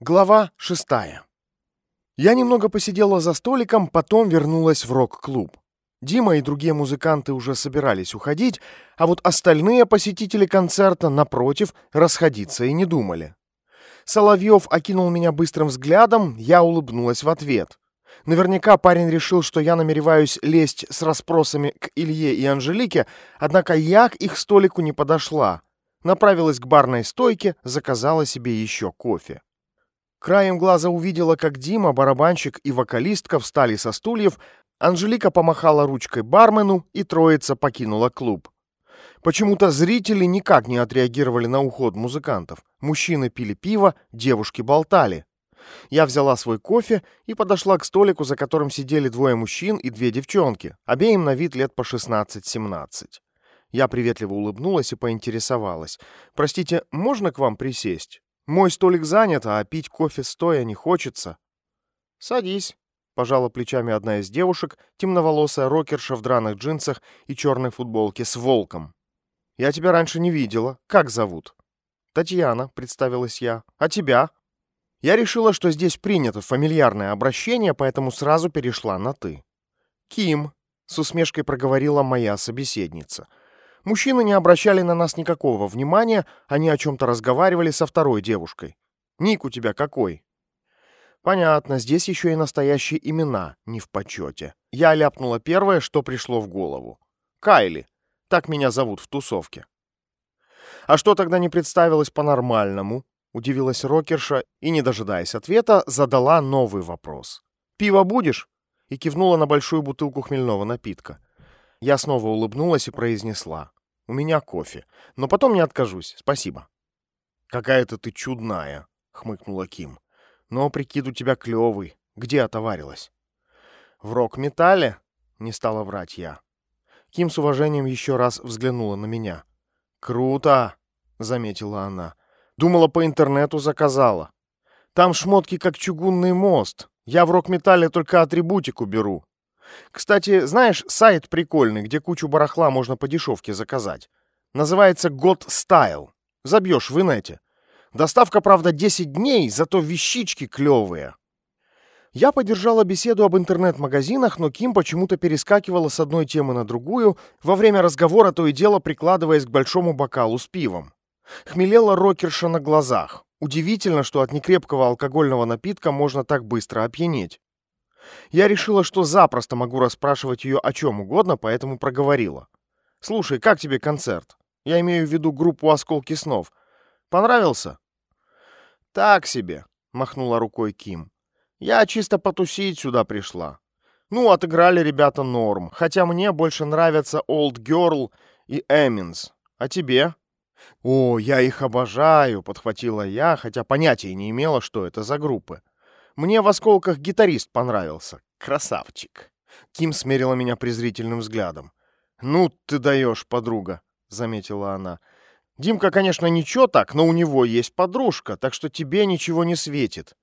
Глава шестая. Я немного посидела за столиком, потом вернулась в рок-клуб. Дима и другие музыканты уже собирались уходить, а вот остальные посетители концерта, напротив, расходиться и не думали. Соловьев окинул меня быстрым взглядом, я улыбнулась в ответ. Наверняка парень решил, что я намереваюсь лезть с расспросами к Илье и Анжелике, однако я к их столику не подошла. Направилась к барной стойке, заказала себе еще кофе. Краем глаза увидела, как Дима, барабанщик и вокалистка встали со стульев, Анжелика помахала ручкой бармену, и троица покинула клуб. Почему-то зрители никак не отреагировали на уход музыкантов. Мужчины пили пиво, девушки болтали. Я взяла свой кофе и подошла к столику, за которым сидели двое мужчин и две девчонки, обеим на вид лет по 16-17. Я приветливо улыбнулась и поинтересовалась. «Простите, можно к вам присесть?» Мой столик занят, а пить кофе стоя не хочется. Садись, пожала плечами одна из девушек, темноволосая рокерша в драных джинсах и черной футболке с волком. Я тебя раньше не видела. Как зовут? Татьяна, представилась я. А тебя? Я решила, что здесь принято фамильярное обращение, поэтому сразу перешла на «ты». «Ким», — с усмешкой проговорила моя собеседница. Мужчины не обращали на нас никакого внимания, они о чем-то разговаривали со второй девушкой. «Ник у тебя какой?» Понятно, здесь еще и настоящие имена не в почете. Я ляпнула первое, что пришло в голову. Кайли. Так меня зовут в тусовке. А что тогда не представилось по-нормальному? Удивилась рокерша и, не дожидаясь ответа, задала новый вопрос. «Пиво будешь?» И кивнула на большую бутылку хмельного напитка. Я снова улыбнулась и произнесла. У меня кофе. Но потом не откажусь. Спасибо. Какая-то ты чудная, хмыкнула Ким. Но прикид у тебя клевый. Где отоварилась? В рок-металле? Не стала врать я. Ким с уважением еще раз взглянула на меня. «Круто!» — заметила она. «Думала, по интернету заказала. Там шмотки как чугунный мост. Я в рок-металле только атрибутику беру. Кстати, знаешь, сайт прикольный, где кучу барахла можно по дешевке заказать. Называется God Style. Забьешь в инете. Доставка, правда, 10 дней, зато вещички клевые. Я поддержала беседу об интернет-магазинах, но Ким почему-то перескакивала с одной темы на другую, во время разговора то и дело прикладываясь к большому бокалу с пивом. Хмелела рокерша на глазах. Удивительно, что от некрепкого алкогольного напитка можно так быстро опьянеть. Я решила, что запросто могу расспрашивать ее о чем угодно, поэтому проговорила. «Слушай, как тебе концерт? Я имею в виду группу «Осколки снов». Понравился?» «Так себе», — махнула рукой Ким. «Я чисто потусить сюда пришла. Ну, отыграли ребята норм, хотя мне больше нравятся Old Girl и Эминс. А тебе?» «О, я их обожаю», — подхватила я, хотя понятия не имела, что это за группы. Мне в осколках гитарист понравился. Красавчик. Ким смерила меня презрительным взглядом. «Ну ты даешь, подруга», — заметила она. «Димка, конечно, ничего так, но у него есть подружка, так что тебе ничего не светит.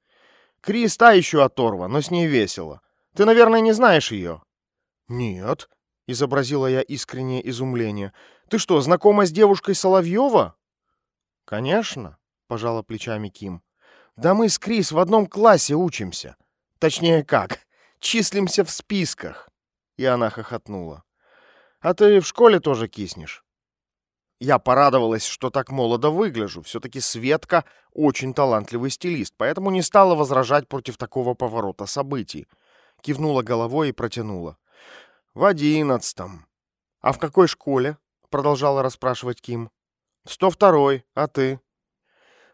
Крис та еще оторва, но с ней весело. Ты, наверное, не знаешь ее?» «Нет», — изобразила я искреннее изумление. «Ты что, знакома с девушкой Соловьева?» «Конечно», — пожала плечами Ким. Да мы с Крис в одном классе учимся. Точнее как, числимся в списках. И она хохотнула. А ты в школе тоже киснешь? Я порадовалась, что так молодо выгляжу. Все-таки Светка очень талантливый стилист, поэтому не стала возражать против такого поворота событий. Кивнула головой и протянула. В одиннадцатом. А в какой школе? Продолжала расспрашивать Ким. Сто второй. А ты?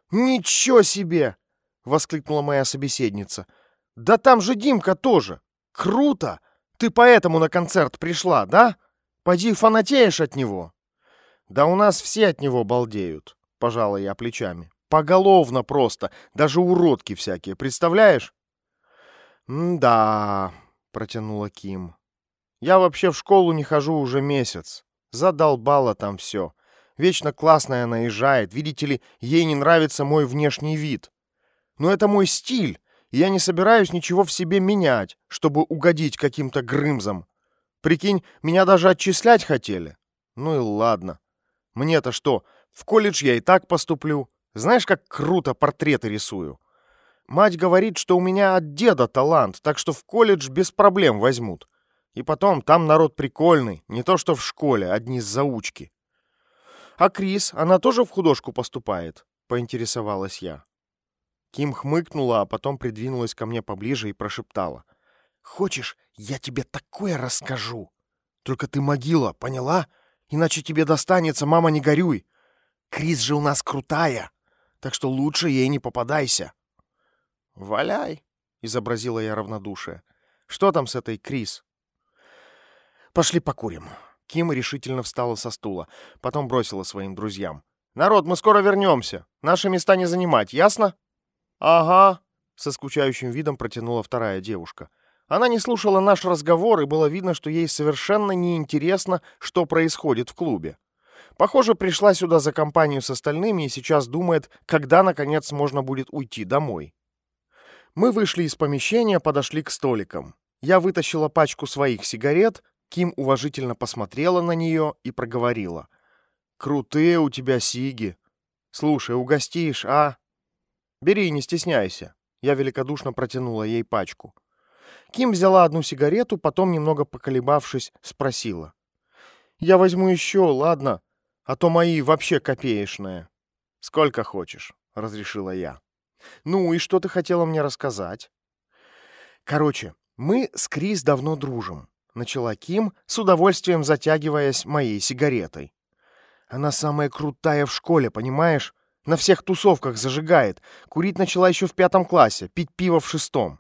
Ничего себе! — воскликнула моя собеседница. «Да там же Димка тоже! Круто! Ты поэтому на концерт пришла, да? Поди фанатеешь от него!» «Да у нас все от него балдеют», — пожала я плечами. «Поголовно просто, даже уродки всякие, представляешь?» «Да», — протянула Ким. «Я вообще в школу не хожу уже месяц. Задолбала там все. Вечно классная наезжает. Видите ли, ей не нравится мой внешний вид. Но это мой стиль, и я не собираюсь ничего в себе менять, чтобы угодить каким-то грымзам. Прикинь, меня даже отчислять хотели. Ну и ладно. Мне-то что, в колледж я и так поступлю. Знаешь, как круто портреты рисую? Мать говорит, что у меня от деда талант, так что в колледж без проблем возьмут. И потом, там народ прикольный, не то что в школе, одни заучки. А Крис, она тоже в художку поступает? Поинтересовалась я. Ким хмыкнула, а потом придвинулась ко мне поближе и прошептала. «Хочешь, я тебе такое расскажу? Только ты могила, поняла? Иначе тебе достанется, мама, не горюй. Крис же у нас крутая, так что лучше ей не попадайся». «Валяй», — изобразила я равнодушие. «Что там с этой Крис?» «Пошли покурим». Ким решительно встала со стула, потом бросила своим друзьям. «Народ, мы скоро вернемся. Наши места не занимать, ясно?» «Ага», — со скучающим видом протянула вторая девушка. Она не слушала наш разговор, и было видно, что ей совершенно неинтересно, что происходит в клубе. Похоже, пришла сюда за компанию с остальными и сейчас думает, когда, наконец, можно будет уйти домой. Мы вышли из помещения, подошли к столикам. Я вытащила пачку своих сигарет, Ким уважительно посмотрела на нее и проговорила. «Крутые у тебя сиги. Слушай, угостишь, а?» «Бери, не стесняйся». Я великодушно протянула ей пачку. Ким взяла одну сигарету, потом, немного поколебавшись, спросила. «Я возьму еще, ладно? А то мои вообще копеечные». «Сколько хочешь», — разрешила я. «Ну и что ты хотела мне рассказать?» «Короче, мы с Крис давно дружим. — начала Ким, с удовольствием затягиваясь моей сигаретой. «Она самая крутая в школе, понимаешь? На всех тусовках зажигает. Курить начала еще в пятом классе, пить пиво в шестом.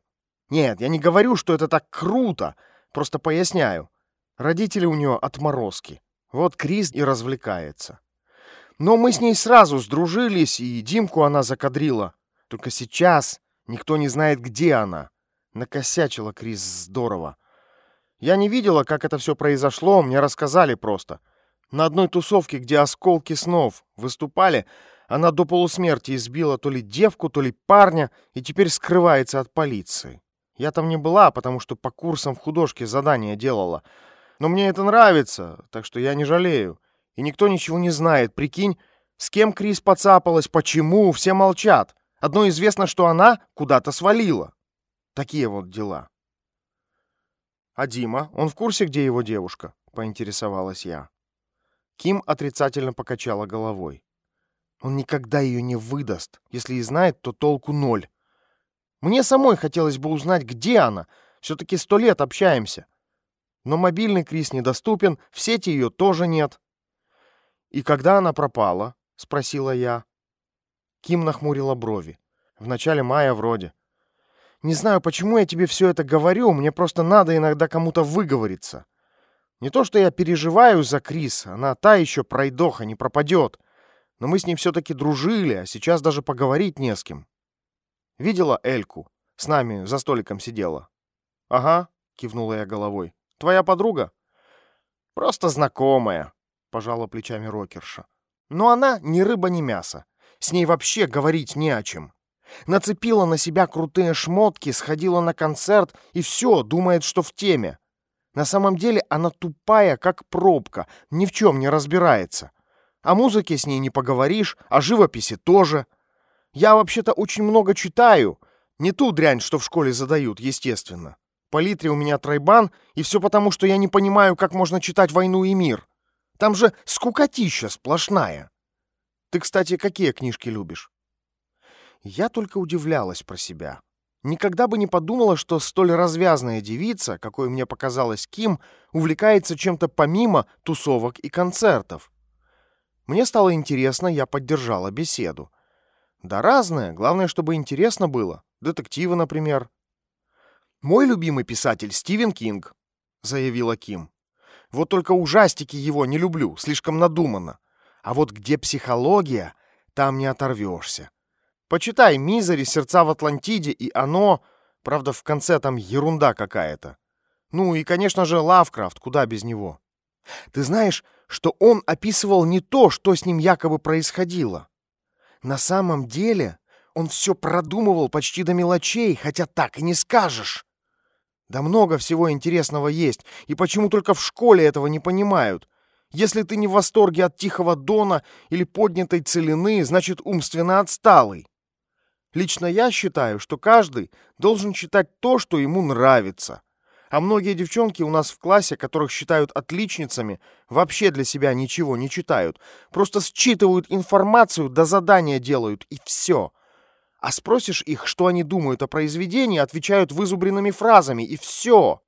Нет, я не говорю, что это так круто, просто поясняю. Родители у нее отморозки. Вот Крис и развлекается. Но мы с ней сразу сдружились, и Димку она закадрила. Только сейчас никто не знает, где она. Накосячила Крис здорово. Я не видела, как это все произошло, мне рассказали просто. На одной тусовке, где осколки снов выступали, она до полусмерти избила то ли девку, то ли парня и теперь скрывается от полиции. Я там не была, потому что по курсам в художке задания делала. Но мне это нравится, так что я не жалею. И никто ничего не знает, прикинь, с кем Крис поцапалась, почему, все молчат. Одно известно, что она куда-то свалила. Такие вот дела. «А Дима? Он в курсе, где его девушка?» — поинтересовалась я. Ким отрицательно покачала головой. «Он никогда ее не выдаст. Если и знает, то толку ноль. Мне самой хотелось бы узнать, где она. Все-таки сто лет общаемся. Но мобильный Крис недоступен, в сети ее тоже нет». «И когда она пропала?» — спросила я. Ким нахмурила брови. «В начале мая вроде. Не знаю, почему я тебе все это говорю, мне просто надо иногда кому-то выговориться. Не то, что я переживаю за Крис, она та еще пройдоха, не пропадет. Но мы с ней все-таки дружили, а сейчас даже поговорить не с кем. Видела Эльку? С нами за столиком сидела. Ага, кивнула я головой. Твоя подруга? Просто знакомая, пожала плечами рокерша. Но она ни рыба, ни мясо. С ней вообще говорить не о чем. Нацепила на себя крутые шмотки, сходила на концерт и все, думает, что в теме. На самом деле она тупая, как пробка, ни в чем не разбирается. О музыке с ней не поговоришь, о живописи тоже. Я вообще-то очень много читаю. Не ту дрянь, что в школе задают, естественно. По литре у меня тройбан, и все потому, что я не понимаю, как можно читать «Войну и мир». Там же скукотища сплошная. Ты, кстати, какие книжки любишь? Я только удивлялась про себя. Никогда бы не подумала, что столь развязная девица, какой мне показалась Ким, увлекается чем-то помимо тусовок и концертов. Мне стало интересно, я поддержала беседу. Да разное, главное, чтобы интересно было. Детективы, например. «Мой любимый писатель Стивен Кинг», — заявила Ким. «Вот только ужастики его не люблю, слишком надуманно. А вот где психология, там не оторвешься. Почитай «Мизери», «Сердца в Атлантиде» и «Оно». Правда, в конце там ерунда какая-то. Ну и, конечно же, Лавкрафт, куда без него. Ты знаешь, что он описывал не то, что с ним якобы происходило. На самом деле он все продумывал почти до мелочей, хотя так и не скажешь. Да много всего интересного есть, и почему только в школе этого не понимают? Если ты не в восторге от Тихого Дона или поднятой целины, значит умственно отсталый. Лично я считаю, что каждый должен читать то, что ему нравится. А многие девчонки у нас в классе, которых считают отличницами, вообще для себя ничего не читают. Просто считывают информацию, до задания делают, и все. А спросишь их, что они думают о произведении, отвечают вызубренными фразами, и все.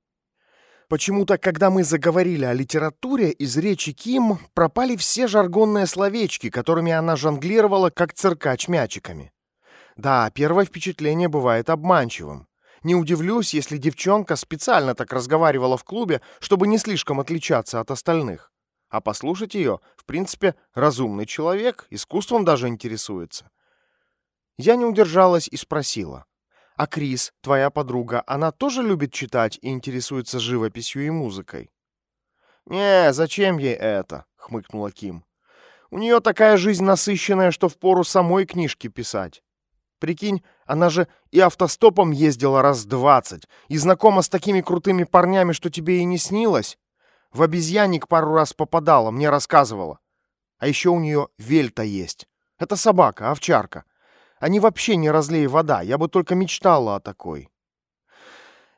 Почему-то, когда мы заговорили о литературе, из речи Ким пропали все жаргонные словечки, которыми она жонглировала, как циркач мячиками. Да, первое впечатление бывает обманчивым. Не удивлюсь, если девчонка специально так разговаривала в клубе, чтобы не слишком отличаться от остальных. А послушать ее, в принципе, разумный человек, искусством даже интересуется. Я не удержалась и спросила. «А Крис, твоя подруга, она тоже любит читать и интересуется живописью и музыкой?» «Не, зачем ей это?» — хмыкнула Ким. «У нее такая жизнь насыщенная, что впору самой книжки писать. Прикинь, она же и автостопом ездила раз двадцать, и знакома с такими крутыми парнями, что тебе и не снилось. В обезьянник пару раз попадала, мне рассказывала. А еще у нее вельта есть. Это собака, овчарка. Они вообще не разлей вода, я бы только мечтала о такой.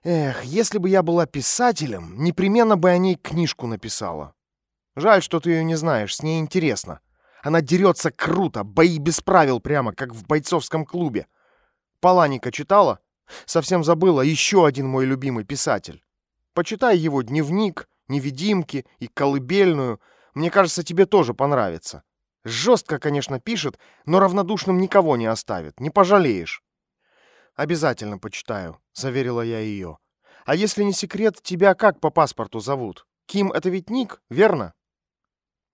Эх, если бы я была писателем, непременно бы о ней книжку написала. Жаль, что ты ее не знаешь, с ней интересно. Она дерется круто, бои без правил прямо, как в бойцовском клубе. Паланика читала? Совсем забыла, еще один мой любимый писатель. Почитай его дневник, невидимки и колыбельную. Мне кажется, тебе тоже понравится. Жестко, конечно, пишет, но равнодушным никого не оставит. Не пожалеешь. Обязательно почитаю, заверила я ее. А если не секрет, тебя как по паспорту зовут? Ким — это ведь ник, верно?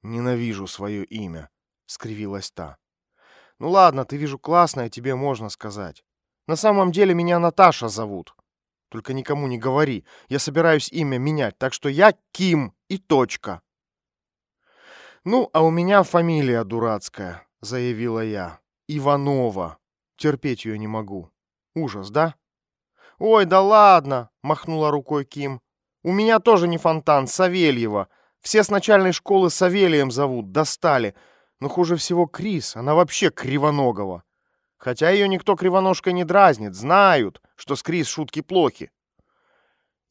Ненавижу свое имя, скривилась та. «Ну ладно, ты, вижу, классная, тебе можно сказать. На самом деле меня Наташа зовут. Только никому не говори, я собираюсь имя менять, так что я Ким и точка». «Ну, а у меня фамилия дурацкая», — заявила я. «Иванова. Терпеть ее не могу. Ужас, да?» «Ой, да ладно!» — махнула рукой Ким. «У меня тоже не фонтан, Савельева. Все с начальной школы Савелием зовут, достали. Но хуже всего Крис, она вообще кривоногого. Хотя ее никто кривоножкой не дразнит, знают, что с Крис шутки плохи.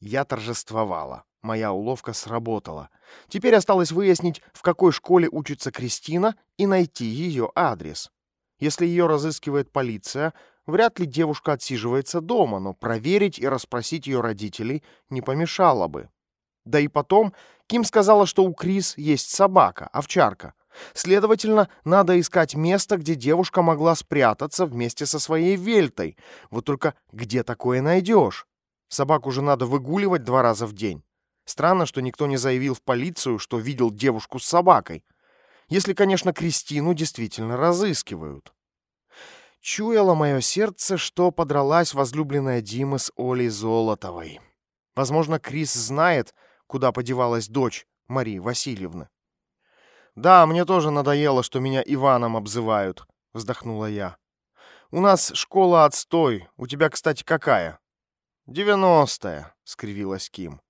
Я торжествовала. Моя уловка сработала. Теперь осталось выяснить, в какой школе учится Кристина, и найти ее адрес. Если ее разыскивает полиция, вряд ли девушка отсиживается дома, но проверить и расспросить ее родителей не помешало бы. Да и потом, Ким сказала, что у Крис есть собака, овчарка. Следовательно, надо искать место, где девушка могла спрятаться вместе со своей вельтой. Вот только где такое найдешь? Собаку же надо выгуливать два раза в день. Странно, что никто не заявил в полицию, что видел девушку с собакой. Если, конечно, Кристину действительно разыскивают. Чуяло мое сердце, что подралась возлюбленная Дима с Олей Золотовой. Возможно, Крис знает, куда подевалась дочь Марии Васильевны. «Да, мне тоже надоело, что меня Иваном обзывают», — вздохнула я. «У нас школа отстой. У тебя, кстати, какая?» «Девяностая», — скривилась Ким.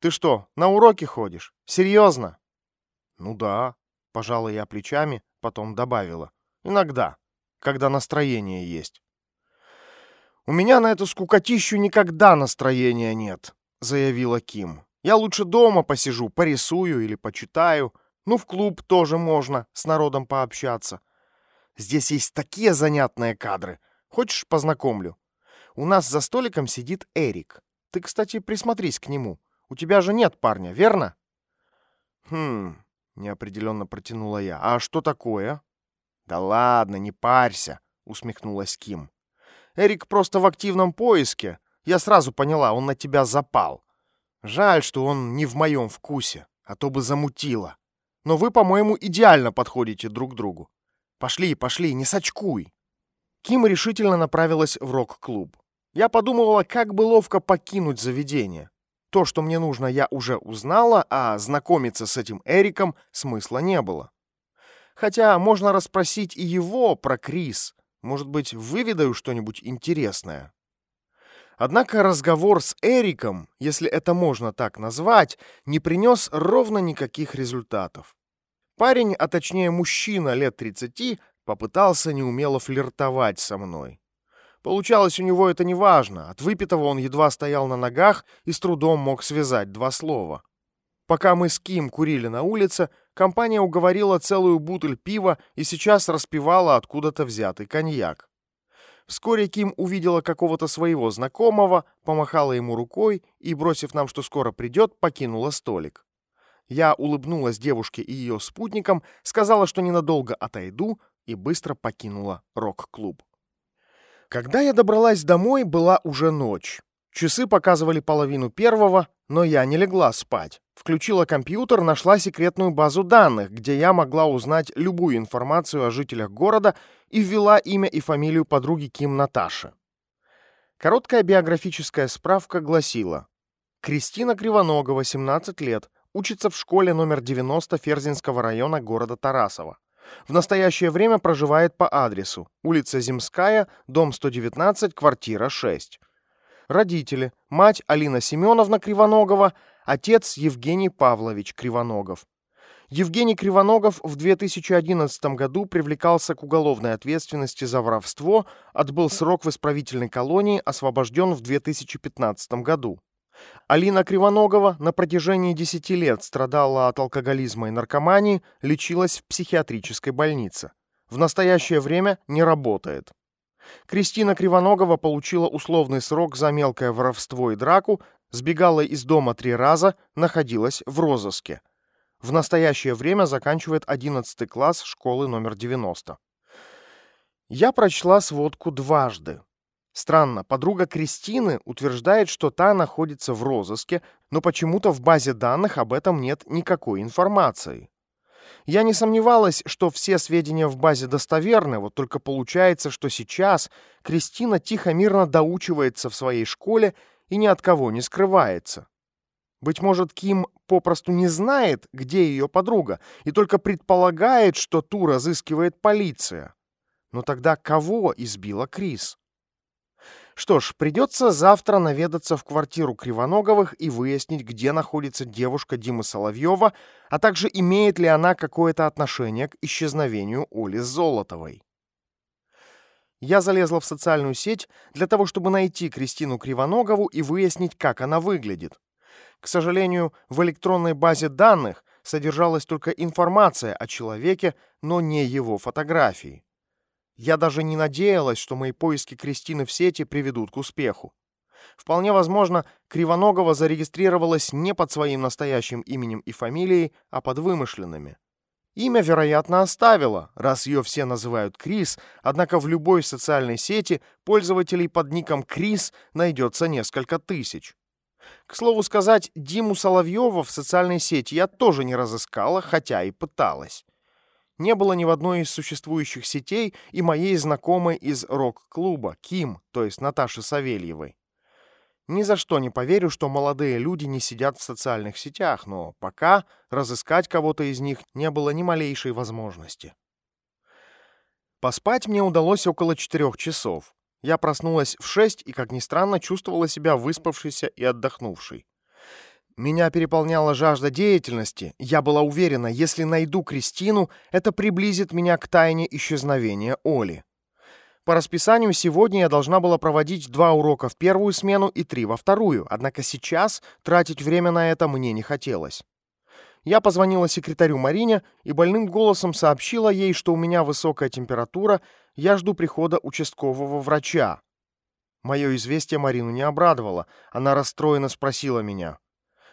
«Ты что, на уроки ходишь? Серьезно?» «Ну да», — пожала я плечами, потом добавила. «Иногда, когда настроение есть». «У меня на эту скукотищу никогда настроения нет», — заявила Ким. «Я лучше дома посижу, порисую или почитаю, ну, в клуб тоже можно с народом пообщаться. Здесь есть такие занятные кадры. Хочешь, познакомлю? У нас за столиком сидит Эрик. Ты, кстати, присмотрись к нему. У тебя же нет парня, верно? Хм, неопределенно протянула я. А что такое? Да ладно, не парься, усмехнулась Ким. Эрик просто в активном поиске. Я сразу поняла, он на тебя запал. Жаль, что он не в моем вкусе, а то бы замутило но вы, по-моему, идеально подходите друг другу. Пошли, пошли, не сочкуй. Ким решительно направилась в рок-клуб. Я подумывала, как бы ловко покинуть заведение. То, что мне нужно, я уже узнала, а знакомиться с этим Эриком смысла не было. Хотя можно расспросить и его про Крис. Может быть, выведаю что-нибудь интересное. Однако разговор с Эриком, если это можно так назвать, не принес ровно никаких результатов. Парень, а точнее мужчина лет 30, попытался неумело флиртовать со мной. Получалось у него это неважно. От выпитого он едва стоял на ногах и с трудом мог связать два слова. Пока мы с Ким курили на улице, компания уговорила целую бутыль пива и сейчас распивала откуда-то взятый коньяк. Вскоре Ким увидела какого-то своего знакомого, помахала ему рукой и, бросив нам, что скоро придет, покинула столик. Я улыбнулась девушке и ее спутникам, сказала, что ненадолго отойду, и быстро покинула рок-клуб. Когда я добралась домой, была уже ночь. Часы показывали половину первого, но я не легла спать. Включила компьютер, нашла секретную базу данных, где я могла узнать любую информацию о жителях города и ввела имя и фамилию подруги Ким Наташи. Короткая биографическая справка гласила Кристина Кривоногова, 17 лет, учится в школе номер 90 Ферзинского района города Тарасова. В настоящее время проживает по адресу улица Земская, дом 119, квартира 6. Родители. Мать Алина Семеновна Кривоногова, отец Евгений Павлович Кривоногов. Евгений Кривоногов в 2011 году привлекался к уголовной ответственности за воровство, отбыл срок в исправительной колонии, освобожден в 2015 году. Алина Кривоногова на протяжении 10 лет страдала от алкоголизма и наркомании, лечилась в психиатрической больнице. В настоящее время не работает. Кристина Кривоногова получила условный срок за мелкое воровство и драку, сбегала из дома три раза, находилась в розыске. В настоящее время заканчивает 11 класс школы номер 90. Я прочла сводку дважды. Странно, подруга Кристины утверждает, что та находится в розыске, но почему-то в базе данных об этом нет никакой информации. Я не сомневалась, что все сведения в базе достоверны, вот только получается, что сейчас Кристина тихо-мирно доучивается в своей школе и ни от кого не скрывается. Быть может, Ким попросту не знает, где ее подруга, и только предполагает, что ту разыскивает полиция. Но тогда кого избила Крис? Что ж, придется завтра наведаться в квартиру Кривоноговых и выяснить, где находится девушка Димы Соловьева, а также имеет ли она какое-то отношение к исчезновению Оли Золотовой. Я залезла в социальную сеть для того, чтобы найти Кристину Кривоногову и выяснить, как она выглядит. К сожалению, в электронной базе данных содержалась только информация о человеке, но не его фотографии. Я даже не надеялась, что мои поиски Кристины в сети приведут к успеху. Вполне возможно, Кривоногова зарегистрировалась не под своим настоящим именем и фамилией, а под вымышленными. Имя, вероятно, оставила, раз ее все называют Крис, однако в любой социальной сети пользователей под ником Крис найдется несколько тысяч. К слову сказать, Диму Соловьева в социальной сети я тоже не разыскала, хотя и пыталась не было ни в одной из существующих сетей и моей знакомой из рок-клуба, Ким, то есть Наташи Савельевой. Ни за что не поверю, что молодые люди не сидят в социальных сетях, но пока разыскать кого-то из них не было ни малейшей возможности. Поспать мне удалось около четырех часов. Я проснулась в шесть и, как ни странно, чувствовала себя выспавшейся и отдохнувшей. Меня переполняла жажда деятельности. Я была уверена, если найду Кристину, это приблизит меня к тайне исчезновения Оли. По расписанию сегодня я должна была проводить два урока в первую смену и три во вторую, однако сейчас тратить время на это мне не хотелось. Я позвонила секретарю Марине и больным голосом сообщила ей, что у меня высокая температура, я жду прихода участкового врача. Мое известие Марину не обрадовало. Она расстроенно спросила меня.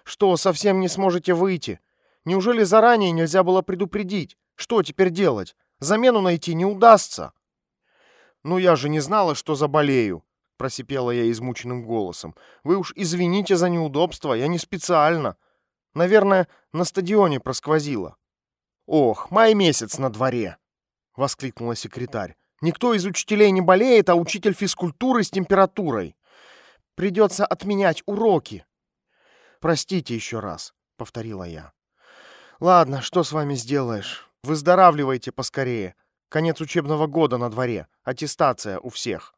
Что, совсем не сможете выйти? Неужели заранее нельзя было предупредить? Что теперь делать? Замену найти не удастся. Ну я же не знала, что заболею, просипела я измученным голосом. Вы уж извините за неудобство, я не специально. Наверное, на стадионе просквозило. Ох, май месяц на дворе, воскликнула секретарь. Никто из учителей не болеет, а учитель физкультуры с температурой. Придется отменять уроки. Простите еще раз», — повторила я. «Ладно, что с вами сделаешь? Выздоравливайте поскорее. Конец учебного года на дворе. Аттестация у всех».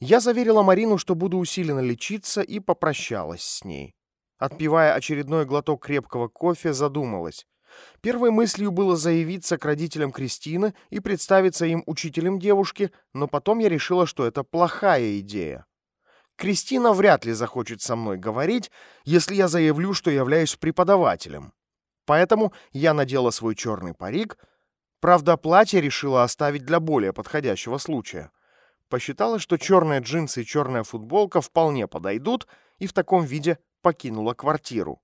Я заверила Марину, что буду усиленно лечиться, и попрощалась с ней. Отпивая очередной глоток крепкого кофе, задумалась. Первой мыслью было заявиться к родителям Кристины и представиться им учителем девушки, но потом я решила, что это плохая идея. Кристина вряд ли захочет со мной говорить, если я заявлю, что являюсь преподавателем. Поэтому я надела свой черный парик, правда, платье решила оставить для более подходящего случая. Посчитала, что черные джинсы и черная футболка вполне подойдут, и в таком виде покинула квартиру.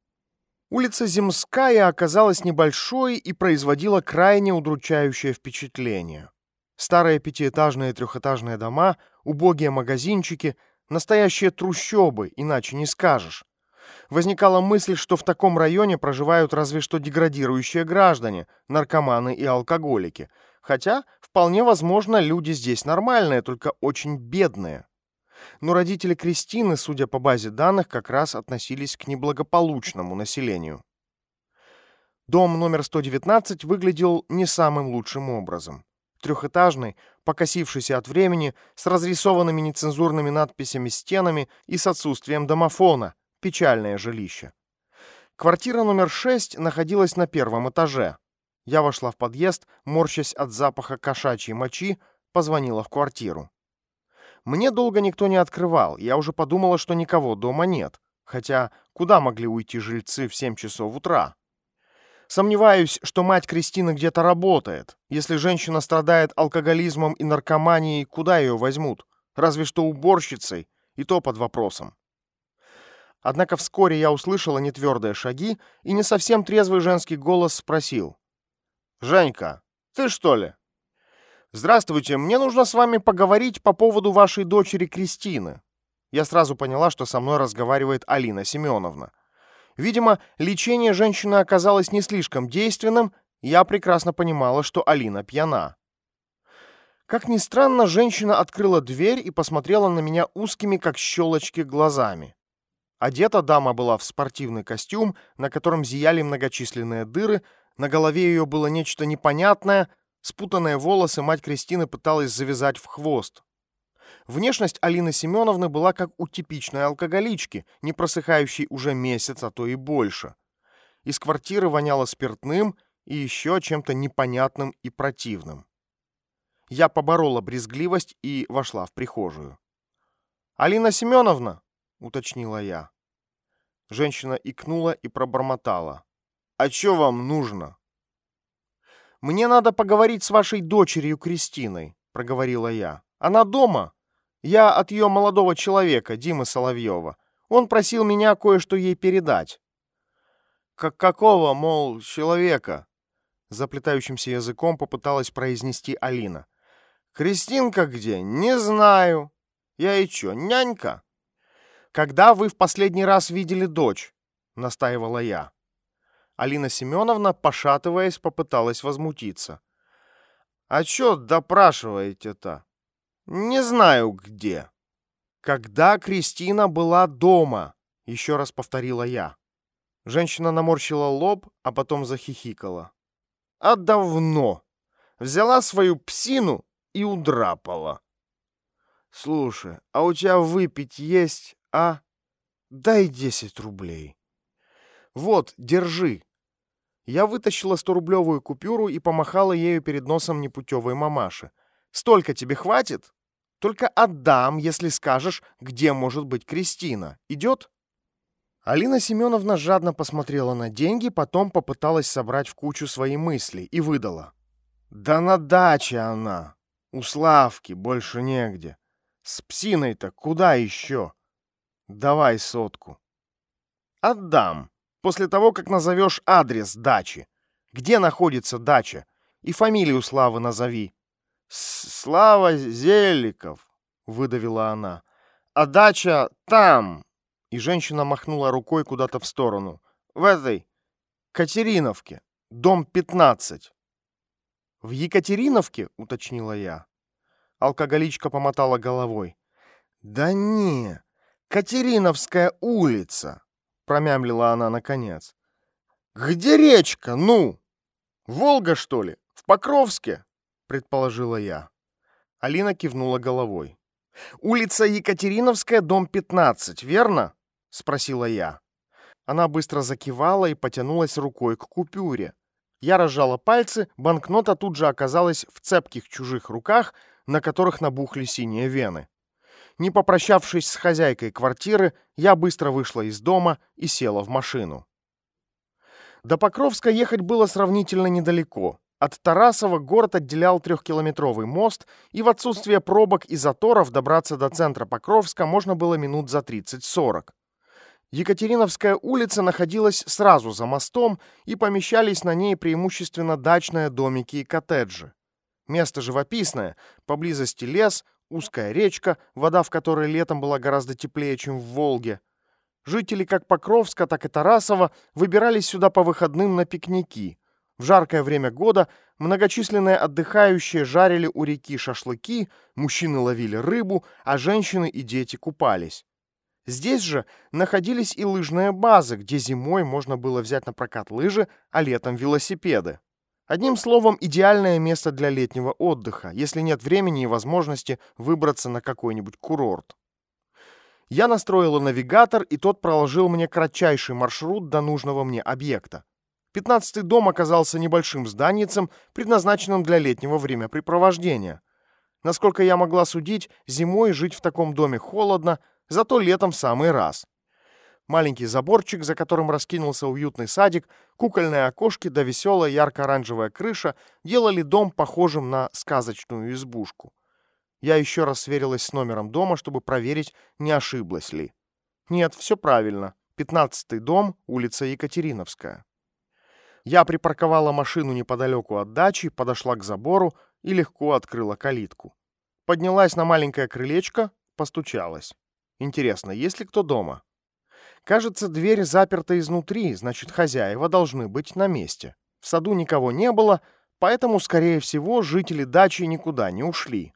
Улица Земская оказалась небольшой и производила крайне удручающее впечатление. Старые пятиэтажные и трехэтажные дома, убогие магазинчики, настоящие трущобы, иначе не скажешь. Возникала мысль, что в таком районе проживают разве что деградирующие граждане, наркоманы и алкоголики. Хотя, вполне возможно, люди здесь нормальные, только очень бедные но родители Кристины, судя по базе данных, как раз относились к неблагополучному населению. Дом номер 119 выглядел не самым лучшим образом. Трехэтажный, покосившийся от времени, с разрисованными нецензурными надписями стенами и с отсутствием домофона. Печальное жилище. Квартира номер 6 находилась на первом этаже. Я вошла в подъезд, морщась от запаха кошачьей мочи, позвонила в квартиру. Мне долго никто не открывал, я уже подумала, что никого дома нет. Хотя куда могли уйти жильцы в 7 часов утра? Сомневаюсь, что мать Кристины где-то работает. Если женщина страдает алкоголизмом и наркоманией, куда ее возьмут? Разве что уборщицей, и то под вопросом. Однако вскоре я услышала нетвердые шаги, и не совсем трезвый женский голос спросил. «Женька, ты что ли?» «Здравствуйте, мне нужно с вами поговорить по поводу вашей дочери Кристины». Я сразу поняла, что со мной разговаривает Алина Семеновна. Видимо, лечение женщины оказалось не слишком действенным, я прекрасно понимала, что Алина пьяна. Как ни странно, женщина открыла дверь и посмотрела на меня узкими, как щелочки, глазами. Одета дама была в спортивный костюм, на котором зияли многочисленные дыры, на голове ее было нечто непонятное, Спутанные волосы мать Кристины пыталась завязать в хвост. Внешность Алины Семеновны была как у типичной алкоголички, не просыхающей уже месяц, а то и больше. Из квартиры воняло спиртным и еще чем-то непонятным и противным. Я поборола брезгливость и вошла в прихожую. «Алина Семеновна!» — уточнила я. Женщина икнула и пробормотала. «А что вам нужно?» «Мне надо поговорить с вашей дочерью Кристиной», — проговорила я. «Она дома. Я от ее молодого человека, Димы Соловьева. Он просил меня кое-что ей передать». «Как какого, мол, человека?» Заплетающимся языком попыталась произнести Алина. «Кристинка где? Не знаю. Я и чё, нянька?» «Когда вы в последний раз видели дочь?» — настаивала я. Алина Семеновна, пошатываясь, попыталась возмутиться. «А чё допрашиваете-то? Не знаю где». «Когда Кристина была дома?» — еще раз повторила я. Женщина наморщила лоб, а потом захихикала. «А давно. Взяла свою псину и удрапала». «Слушай, а у тебя выпить есть, а? Дай десять рублей». «Вот, держи». Я вытащила 100-рублевую купюру и помахала ею перед носом непутевой мамаши. «Столько тебе хватит? Только отдам, если скажешь, где может быть Кристина. Идет?» Алина Семеновна жадно посмотрела на деньги, потом попыталась собрать в кучу свои мысли и выдала. «Да на даче она. У Славки больше негде. С псиной-то куда еще? Давай сотку». «Отдам», после того, как назовешь адрес дачи. Где находится дача? И фамилию Славы назови. «Слава Зеликов», — выдавила она. «А дача там!» И женщина махнула рукой куда-то в сторону. «В этой Катериновке, дом 15». «В Екатериновке?» — уточнила я. Алкоголичка помотала головой. «Да не, Катериновская улица!» промямлила она наконец. «Где речка, ну? Волга, что ли? В Покровске?» — предположила я. Алина кивнула головой. «Улица Екатериновская, дом 15, верно?» — спросила я. Она быстро закивала и потянулась рукой к купюре. Я разжала пальцы, банкнота тут же оказалась в цепких чужих руках, на которых набухли синие вены. Не попрощавшись с хозяйкой квартиры, я быстро вышла из дома и села в машину. До Покровска ехать было сравнительно недалеко. От Тарасова город отделял трехкилометровый мост, и в отсутствие пробок и заторов добраться до центра Покровска можно было минут за 30-40. Екатериновская улица находилась сразу за мостом, и помещались на ней преимущественно дачные домики и коттеджи. Место живописное, поблизости лес, узкая речка, вода в которой летом была гораздо теплее, чем в Волге. Жители как Покровска, так и Тарасова выбирались сюда по выходным на пикники. В жаркое время года многочисленные отдыхающие жарили у реки шашлыки, мужчины ловили рыбу, а женщины и дети купались. Здесь же находились и лыжные базы, где зимой можно было взять на прокат лыжи, а летом велосипеды. Одним словом, идеальное место для летнего отдыха, если нет времени и возможности выбраться на какой-нибудь курорт. Я настроила навигатор, и тот проложил мне кратчайший маршрут до нужного мне объекта. Пятнадцатый дом оказался небольшим зданием, предназначенным для летнего времяпрепровождения. Насколько я могла судить, зимой жить в таком доме холодно, зато летом в самый раз. Маленький заборчик, за которым раскинулся уютный садик, кукольные окошки да веселая ярко-оранжевая крыша делали дом похожим на сказочную избушку. Я еще раз сверилась с номером дома, чтобы проверить, не ошиблась ли. Нет, все правильно. Пятнадцатый дом, улица Екатериновская. Я припарковала машину неподалеку от дачи, подошла к забору и легко открыла калитку. Поднялась на маленькое крылечко, постучалась. Интересно, есть ли кто дома? Кажется, дверь заперта изнутри, значит, хозяева должны быть на месте. В саду никого не было, поэтому, скорее всего, жители дачи никуда не ушли.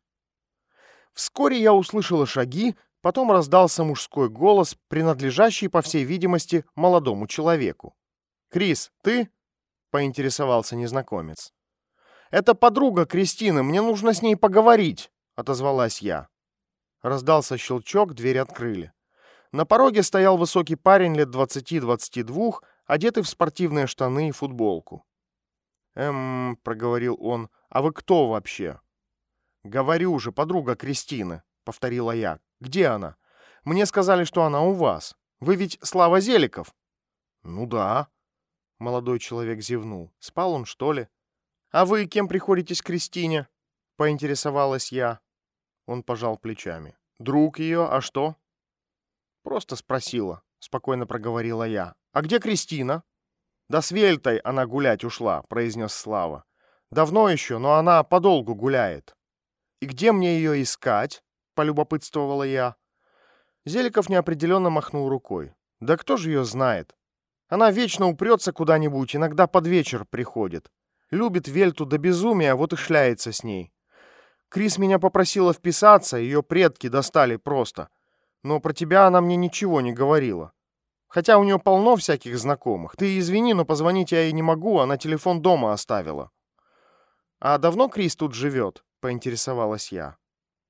Вскоре я услышала шаги, потом раздался мужской голос, принадлежащий, по всей видимости, молодому человеку. «Крис, ты?» — поинтересовался незнакомец. «Это подруга Кристины, мне нужно с ней поговорить», — отозвалась я. Раздался щелчок, дверь открыли. На пороге стоял высокий парень лет 20-22, одетый в спортивные штаны и футболку. «Эм...» — проговорил он. «А вы кто вообще?» «Говорю же, подруга Кристины», — повторила я. «Где она? Мне сказали, что она у вас. Вы ведь Слава Зеликов?» «Ну да». Молодой человек зевнул. «Спал он, что ли?» «А вы кем приходитесь к Кристине?» — поинтересовалась я. Он пожал плечами. «Друг ее, а что?» «Просто спросила», — спокойно проговорила я. «А где Кристина?» «Да с Вельтой она гулять ушла», — произнес Слава. «Давно еще, но она подолгу гуляет». «И где мне ее искать?» — полюбопытствовала я. Зеликов неопределенно махнул рукой. «Да кто же ее знает? Она вечно упрется куда-нибудь, иногда под вечер приходит. Любит Вельту до безумия, вот и шляется с ней. Крис меня попросила вписаться, ее предки достали просто. Но про тебя она мне ничего не говорила. Хотя у нее полно всяких знакомых. Ты извини, но позвонить я ей не могу, она телефон дома оставила. А давно Крис тут живет? Поинтересовалась я.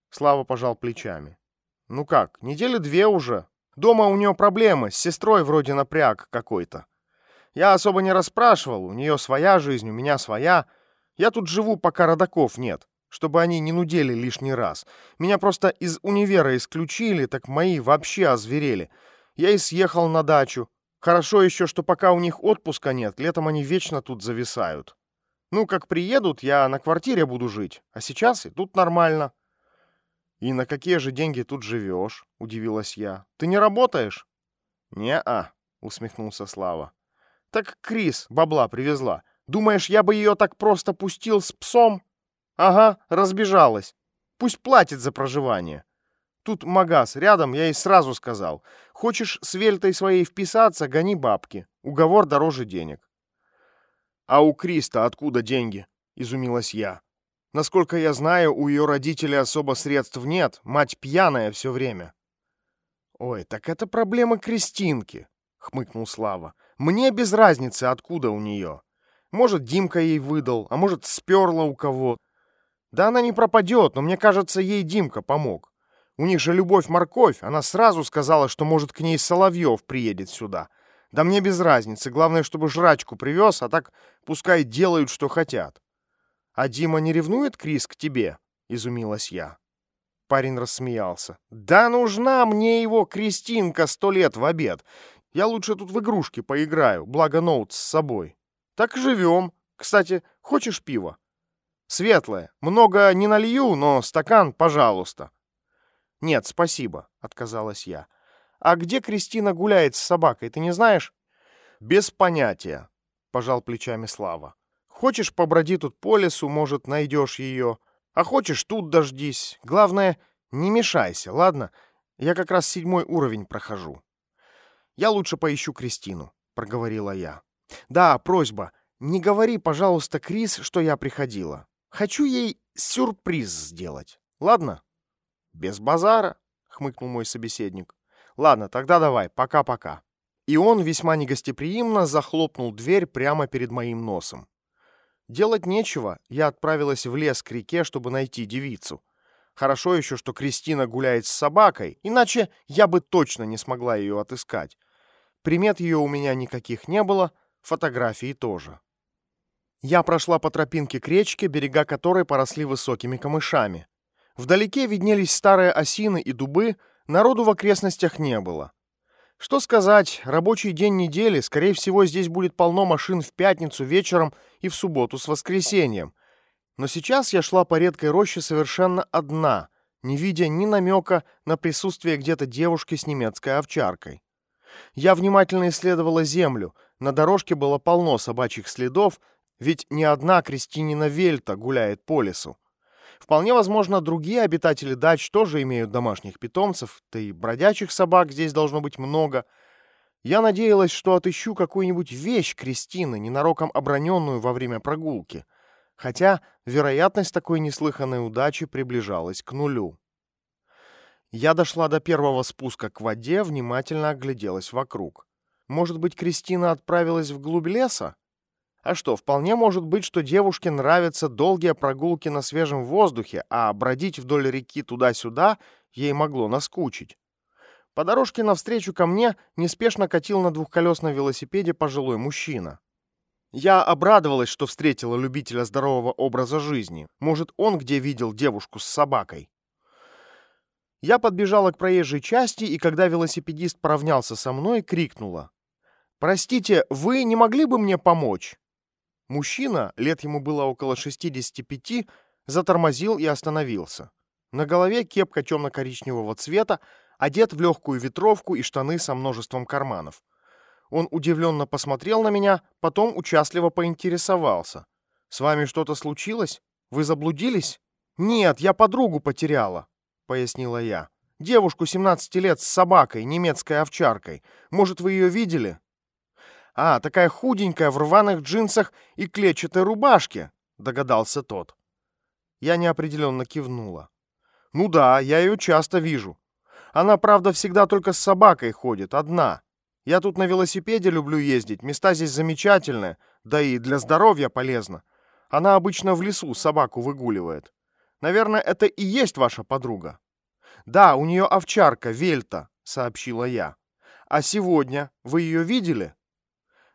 Слава пожал плечами. Ну как, недели две уже. Дома у нее проблемы, с сестрой вроде напряг какой-то. Я особо не расспрашивал, у нее своя жизнь, у меня своя. Я тут живу, пока родаков нет чтобы они не нудели лишний раз. Меня просто из универа исключили, так мои вообще озверели. Я и съехал на дачу. Хорошо еще, что пока у них отпуска нет, летом они вечно тут зависают. Ну, как приедут, я на квартире буду жить, а сейчас и тут нормально. «И на какие же деньги тут живешь?» — удивилась я. «Ты не работаешь?» «Не-а», — усмехнулся Слава. «Так Крис бабла привезла. Думаешь, я бы ее так просто пустил с псом?» Ага, разбежалась. Пусть платит за проживание. Тут магаз рядом, я ей сразу сказал. Хочешь с Вельтой своей вписаться, гони бабки. Уговор дороже денег. А у Криста откуда деньги? Изумилась я. Насколько я знаю, у ее родителей особо средств нет. Мать пьяная все время. Ой, так это проблема Кристинки, хмыкнул Слава. Мне без разницы, откуда у нее. Может, Димка ей выдал, а может, сперла у кого. Да она не пропадет, но мне кажется, ей Димка помог. У них же любовь-морковь. Она сразу сказала, что, может, к ней Соловьев приедет сюда. Да мне без разницы, главное, чтобы жрачку привез, а так пускай делают, что хотят. А Дима не ревнует, Крис, к тебе? Изумилась я. Парень рассмеялся. Да нужна мне его Кристинка сто лет в обед. Я лучше тут в игрушки поиграю, благо ноут с собой. Так живем. Кстати, хочешь пива? Светлое. Много не налью, но стакан, пожалуйста. Нет, спасибо, отказалась я. А где Кристина гуляет с собакой, ты не знаешь? Без понятия, пожал плечами Слава. Хочешь, поброди тут по лесу, может, найдешь ее. А хочешь, тут дождись. Главное, не мешайся, ладно? Я как раз седьмой уровень прохожу. Я лучше поищу Кристину, проговорила я. Да, просьба. Не говори, пожалуйста, Крис, что я приходила. Хочу ей сюрприз сделать. Ладно? Без базара, хмыкнул мой собеседник. Ладно, тогда давай, пока-пока. И он весьма негостеприимно захлопнул дверь прямо перед моим носом. Делать нечего, я отправилась в лес к реке, чтобы найти девицу. Хорошо еще, что Кристина гуляет с собакой, иначе я бы точно не смогла ее отыскать. Примет ее у меня никаких не было, фотографии тоже. Я прошла по тропинке к речке, берега которой поросли высокими камышами. Вдалеке виднелись старые осины и дубы, народу в окрестностях не было. Что сказать, рабочий день недели, скорее всего, здесь будет полно машин в пятницу вечером и в субботу с воскресеньем. Но сейчас я шла по редкой роще совершенно одна, не видя ни намека на присутствие где-то девушки с немецкой овчаркой. Я внимательно исследовала землю, на дорожке было полно собачьих следов, ведь не одна Кристинина Вельта гуляет по лесу. Вполне возможно, другие обитатели дач тоже имеют домашних питомцев, да и бродячих собак здесь должно быть много. Я надеялась, что отыщу какую-нибудь вещь Кристины, ненароком оброненную во время прогулки. Хотя вероятность такой неслыханной удачи приближалась к нулю. Я дошла до первого спуска к воде, внимательно огляделась вокруг. Может быть, Кристина отправилась вглубь леса? А что, вполне может быть, что девушке нравятся долгие прогулки на свежем воздухе, а бродить вдоль реки туда-сюда ей могло наскучить. По дорожке навстречу ко мне неспешно катил на двухколесном велосипеде пожилой мужчина. Я обрадовалась, что встретила любителя здорового образа жизни. Может, он где видел девушку с собакой. Я подбежала к проезжей части, и когда велосипедист поравнялся со мной, крикнула. «Простите, вы не могли бы мне помочь?» Мужчина, лет ему было около 65, затормозил и остановился. На голове кепка темно-коричневого цвета, одет в легкую ветровку и штаны со множеством карманов. Он удивленно посмотрел на меня, потом участливо поинтересовался. «С вами что-то случилось? Вы заблудились?» «Нет, я подругу потеряла», — пояснила я. «Девушку 17 лет с собакой, немецкой овчаркой. Может, вы ее видели?» «А, такая худенькая, в рваных джинсах и клетчатой рубашке», — догадался тот. Я неопределенно кивнула. «Ну да, я ее часто вижу. Она, правда, всегда только с собакой ходит, одна. Я тут на велосипеде люблю ездить, места здесь замечательные, да и для здоровья полезно. Она обычно в лесу собаку выгуливает. Наверное, это и есть ваша подруга». «Да, у нее овчарка, Вельта», — сообщила я. «А сегодня вы ее видели?»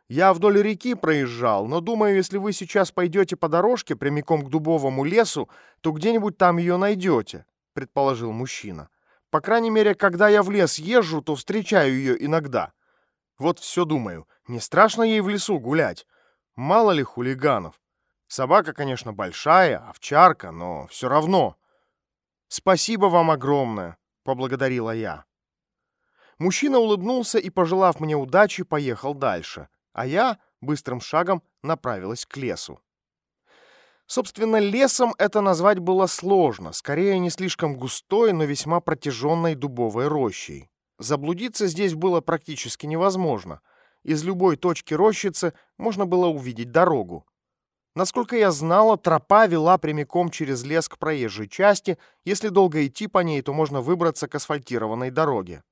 Я вдоль реки проезжал, но думаю, если вы сейчас пойдете по дорожке прямиком к дубовому лесу, то где-нибудь там ее найдете», — предположил мужчина. «По крайней мере, когда я в лес езжу, то встречаю ее иногда. Вот все думаю, не страшно ей в лесу гулять? Мало ли хулиганов. Собака, конечно, большая, овчарка, но все равно». «Спасибо вам огромное», — поблагодарила я. Мужчина улыбнулся и, пожелав мне удачи, поехал дальше — а я быстрым шагом направилась к лесу. Собственно, лесом это назвать было сложно, скорее не слишком густой, но весьма протяженной дубовой рощей. Заблудиться здесь было практически невозможно. Из любой точки рощицы можно было увидеть дорогу. Насколько я знала, тропа вела прямиком через лес к проезжей части. Если долго идти по ней, то можно выбраться к асфальтированной дороге.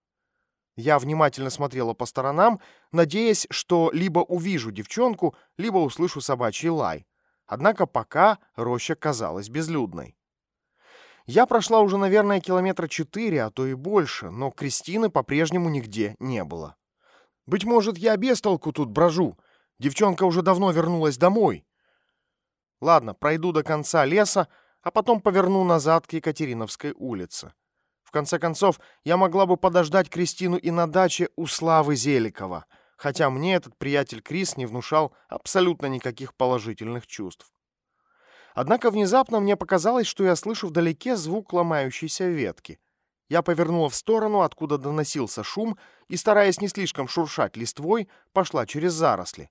Я внимательно смотрела по сторонам, надеясь, что либо увижу девчонку, либо услышу собачий лай. Однако пока роща казалась безлюдной. Я прошла уже, наверное, километра четыре, а то и больше, но Кристины по-прежнему нигде не было. Быть может, я без толку тут брожу. Девчонка уже давно вернулась домой. Ладно, пройду до конца леса, а потом поверну назад к Екатериновской улице. Конце концов, я могла бы подождать Кристину и на даче у Славы Зеликова, хотя мне этот приятель Крис не внушал абсолютно никаких положительных чувств. Однако внезапно мне показалось, что я слышу вдалеке звук ломающейся ветки. Я повернула в сторону, откуда доносился шум, и, стараясь не слишком шуршать листвой, пошла через заросли.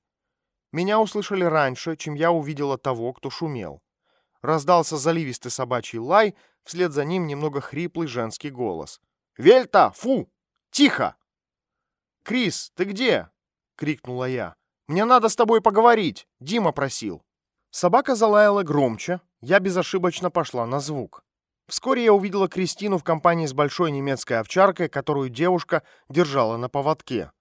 Меня услышали раньше, чем я увидела того, кто шумел. Раздался заливистый собачий лай, вслед за ним немного хриплый женский голос. «Вельта! Фу! Тихо!» «Крис, ты где?» — крикнула я. «Мне надо с тобой поговорить. Дима просил». Собака залаяла громче, я безошибочно пошла на звук. Вскоре я увидела Кристину в компании с большой немецкой овчаркой, которую девушка держала на поводке.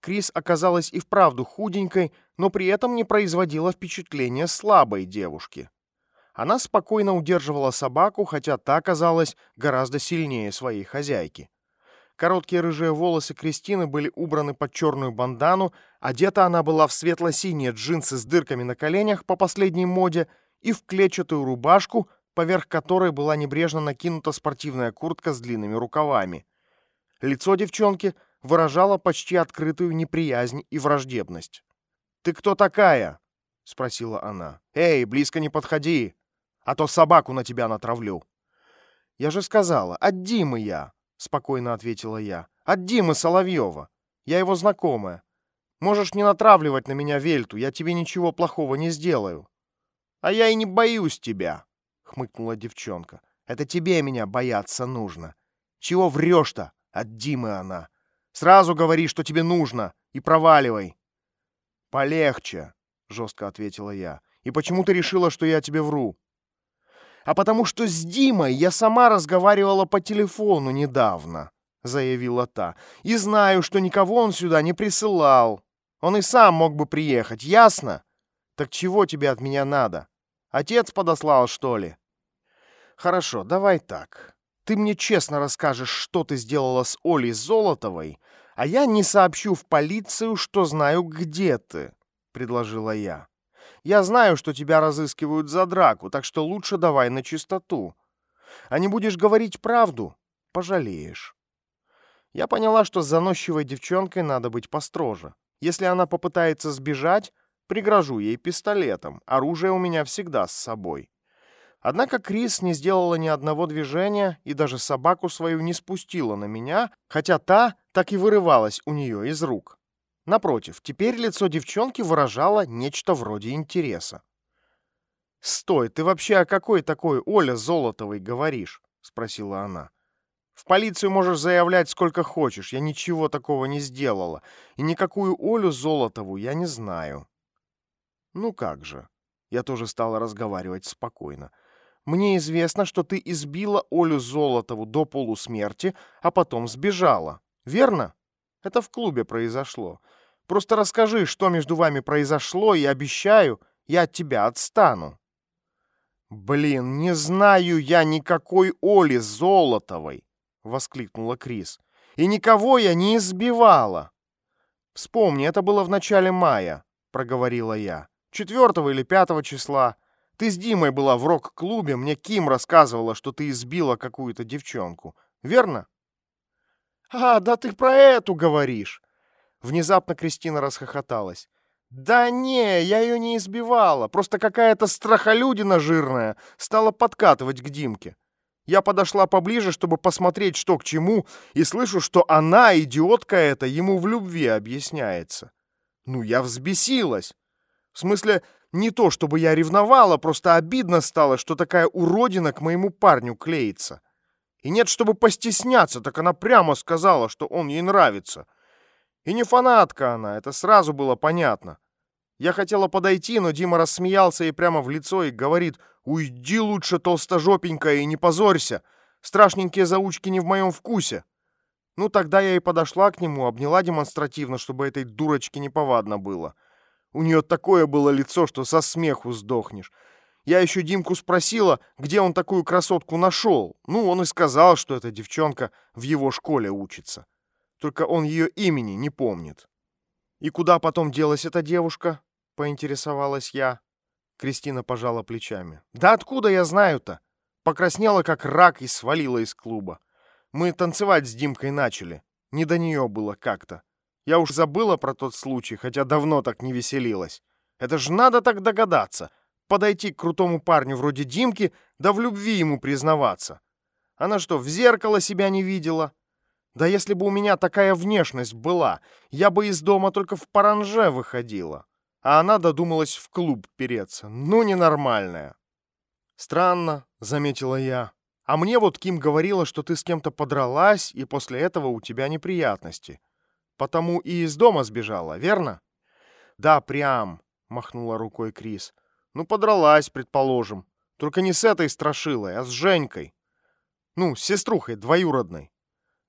Крис оказалась и вправду худенькой, но при этом не производила впечатления слабой девушки. Она спокойно удерживала собаку, хотя та казалась гораздо сильнее своей хозяйки. Короткие рыжие волосы Кристины были убраны под черную бандану, одета она была в светло-синие джинсы с дырками на коленях по последней моде и в клетчатую рубашку, поверх которой была небрежно накинута спортивная куртка с длинными рукавами. Лицо девчонки выражало почти открытую неприязнь и враждебность. «Ты кто такая?» — спросила она. «Эй, близко не подходи, а то собаку на тебя натравлю». «Я же сказала, от Димы я!» — спокойно ответила я. «От Димы Соловьева. Я его знакомая. Можешь не натравливать на меня Вельту, я тебе ничего плохого не сделаю». «А я и не боюсь тебя», — хмыкнула девчонка. «Это тебе меня бояться нужно. Чего врешь-то? От Димы она. Сразу говори, что тебе нужно, и проваливай». «Полегче», — жестко ответила я. «И почему ты решила, что я тебе вру?» А потому что с Димой я сама разговаривала по телефону недавно», — заявила та. «И знаю, что никого он сюда не присылал. Он и сам мог бы приехать, ясно? Так чего тебе от меня надо? Отец подослал, что ли?» «Хорошо, давай так. Ты мне честно расскажешь, что ты сделала с Олей Золотовой, а я не сообщу в полицию, что знаю, где ты», — предложила я. Я знаю, что тебя разыскивают за драку, так что лучше давай на чистоту. А не будешь говорить правду, пожалеешь. Я поняла, что с заносчивой девчонкой надо быть построже. Если она попытается сбежать, пригрожу ей пистолетом. Оружие у меня всегда с собой. Однако Крис не сделала ни одного движения и даже собаку свою не спустила на меня, хотя та так и вырывалась у нее из рук. Напротив, теперь лицо девчонки выражало нечто вроде интереса. «Стой, ты вообще о какой такой Оля Золотовой говоришь?» — спросила она. «В полицию можешь заявлять сколько хочешь, я ничего такого не сделала, и никакую Олю Золотову я не знаю». «Ну как же?» Я тоже стала разговаривать спокойно. «Мне известно, что ты избила Олю Золотову до полусмерти, а потом сбежала. Верно?» Это в клубе произошло. Просто расскажи, что между вами произошло, и обещаю, я от тебя отстану». «Блин, не знаю я никакой Оли Золотовой!» — воскликнула Крис. «И никого я не избивала!» «Вспомни, это было в начале мая», — проговорила я. «Четвертого или пятого числа. Ты с Димой была в рок-клубе, мне Ким рассказывала, что ты избила какую-то девчонку. Верно?» «А, да ты про эту говоришь!» Внезапно Кристина расхохоталась. «Да не, я ее не избивала, просто какая-то страхолюдина жирная стала подкатывать к Димке. Я подошла поближе, чтобы посмотреть, что к чему, и слышу, что она, идиотка эта, ему в любви объясняется. Ну, я взбесилась. В смысле, не то, чтобы я ревновала, просто обидно стало, что такая уродина к моему парню клеится. И нет, чтобы постесняться, так она прямо сказала, что он ей нравится. И не фанатка она, это сразу было понятно. Я хотела подойти, но Дима рассмеялся ей прямо в лицо и говорит, «Уйди лучше, толстожопенькая, и не позорься. Страшненькие заучки не в моем вкусе». Ну, тогда я и подошла к нему, обняла демонстративно, чтобы этой дурочке неповадно было. У нее такое было лицо, что со смеху сдохнешь. Я еще Димку спросила, где он такую красотку нашел. Ну, он и сказал, что эта девчонка в его школе учится. Только он ее имени не помнит. «И куда потом делась эта девушка?» — поинтересовалась я. Кристина пожала плечами. «Да откуда я знаю-то?» Покраснела, как рак, и свалила из клуба. Мы танцевать с Димкой начали. Не до нее было как-то. Я уж забыла про тот случай, хотя давно так не веселилась. Это ж надо так догадаться. Подойти к крутому парню вроде Димки, да в любви ему признаваться. Она что, в зеркало себя не видела? Да если бы у меня такая внешность была, я бы из дома только в паранже выходила. А она додумалась в клуб переться. Ну, ненормальная. Странно, заметила я. А мне вот Ким говорила, что ты с кем-то подралась, и после этого у тебя неприятности. Потому и из дома сбежала, верно? Да, прям, махнула рукой Крис. Ну, подралась, предположим. Только не с этой страшилой, а с Женькой. Ну, с сеструхой двоюродной.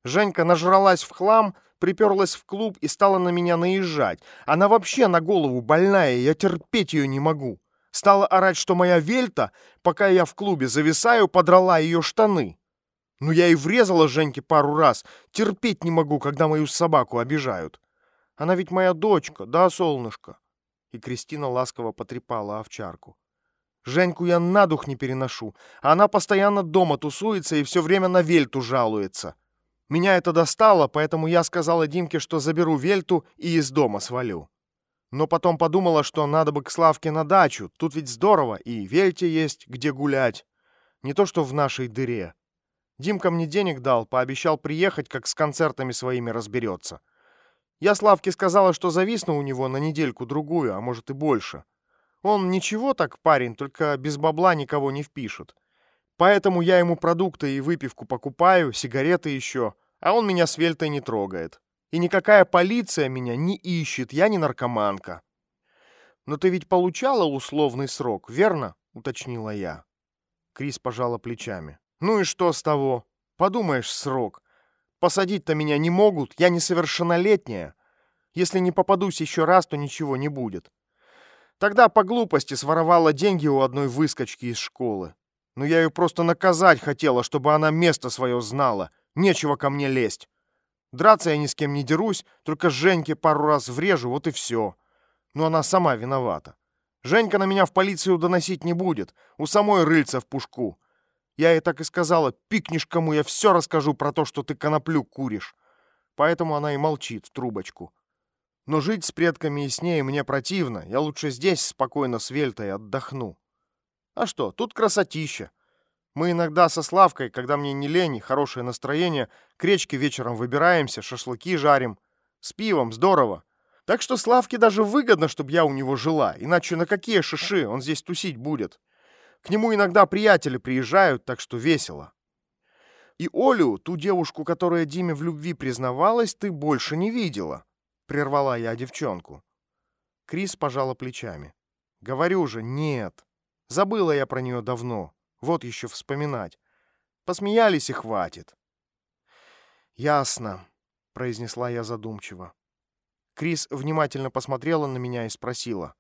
Женька нажралась в хлам, приперлась в клуб и стала на меня наезжать. Она вообще на голову больная, я терпеть ее не могу. Стала орать, что моя вельта, пока я в клубе зависаю, подрала ее штаны. Ну, я и врезала Женьке пару раз. Терпеть не могу, когда мою собаку обижают. Она ведь моя дочка, да, солнышко?» И Кристина ласково потрепала овчарку. «Женьку я на дух не переношу. Она постоянно дома тусуется и все время на Вельту жалуется. Меня это достало, поэтому я сказала Димке, что заберу Вельту и из дома свалю. Но потом подумала, что надо бы к Славке на дачу. Тут ведь здорово, и Вельте есть, где гулять. Не то, что в нашей дыре. Димка мне денег дал, пообещал приехать, как с концертами своими разберется. Я Славке сказала, что зависну у него на недельку-другую, а может и больше. Он ничего так парень, только без бабла никого не впишет. Поэтому я ему продукты и выпивку покупаю, сигареты еще, а он меня с Вельтой не трогает. И никакая полиция меня не ищет, я не наркоманка. Но ты ведь получала условный срок, верно? Уточнила я. Крис пожала плечами. Ну и что с того? Подумаешь, срок. Посадить-то меня не могут, я несовершеннолетняя. Если не попадусь еще раз, то ничего не будет. Тогда по глупости своровала деньги у одной выскочки из школы. Но я ее просто наказать хотела, чтобы она место свое знала. Нечего ко мне лезть. Драться я ни с кем не дерусь, только Женьке пару раз врежу, вот и все. Но она сама виновата. Женька на меня в полицию доносить не будет. У самой рыльца в пушку. Я ей так и сказала, пикнешь кому, я все расскажу про то, что ты коноплю куришь. Поэтому она и молчит в трубочку. Но жить с предками и с ней мне противно. Я лучше здесь спокойно с Вельтой отдохну. А что, тут красотища. Мы иногда со Славкой, когда мне не лень, хорошее настроение, к речке вечером выбираемся, шашлыки жарим. С пивом, здорово. Так что Славке даже выгодно, чтобы я у него жила, иначе на какие шиши он здесь тусить будет. К нему иногда приятели приезжают, так что весело. И Олю, ту девушку, которая Диме в любви признавалась, ты больше не видела. Прервала я девчонку. Крис пожала плечами. Говорю же, нет. Забыла я про нее давно. Вот еще вспоминать. Посмеялись и хватит. «Ясно», — произнесла я задумчиво. Крис внимательно посмотрела на меня и спросила.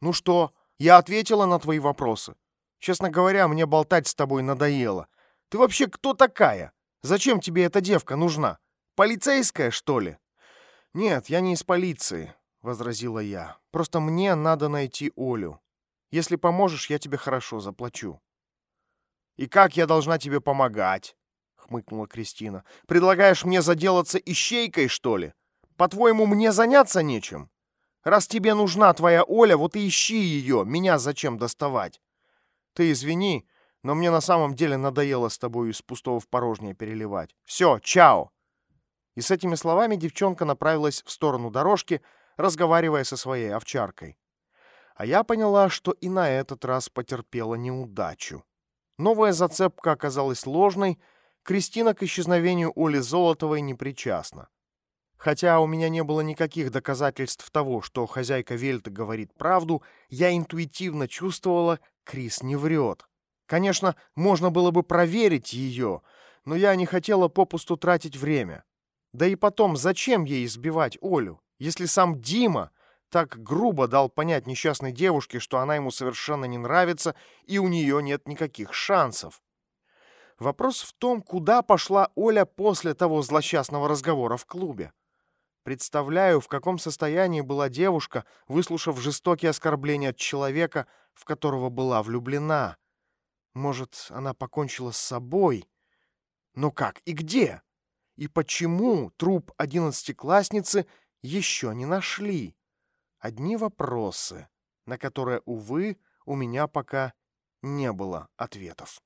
«Ну что, я ответила на твои вопросы? Честно говоря, мне болтать с тобой надоело. Ты вообще кто такая? Зачем тебе эта девка нужна? Полицейская, что ли?» «Нет, я не из полиции», — возразила я. «Просто мне надо найти Олю. Если поможешь, я тебе хорошо заплачу». «И как я должна тебе помогать?» — хмыкнула Кристина. «Предлагаешь мне заделаться ищейкой, что ли? По-твоему, мне заняться нечем? Раз тебе нужна твоя Оля, вот и ищи ее, меня зачем доставать? Ты извини, но мне на самом деле надоело с тобой из пустого в порожнее переливать. Все, чао!» И с этими словами девчонка направилась в сторону дорожки, разговаривая со своей овчаркой. А я поняла, что и на этот раз потерпела неудачу. Новая зацепка оказалась ложной, Кристина к исчезновению Оли Золотовой не причастна. Хотя у меня не было никаких доказательств того, что хозяйка Вельта говорит правду, я интуитивно чувствовала, Крис не врет. Конечно, можно было бы проверить ее, но я не хотела попусту тратить время. Да и потом, зачем ей избивать Олю, если сам Дима так грубо дал понять несчастной девушке, что она ему совершенно не нравится и у нее нет никаких шансов. Вопрос в том, куда пошла Оля после того злосчастного разговора в клубе. Представляю, в каком состоянии была девушка, выслушав жестокие оскорбления от человека, в которого была влюблена. Может, она покончила с собой? Но как и где? И почему труп одиннадцатиклассницы еще не нашли? Одни вопросы, на которые, увы, у меня пока не было ответов.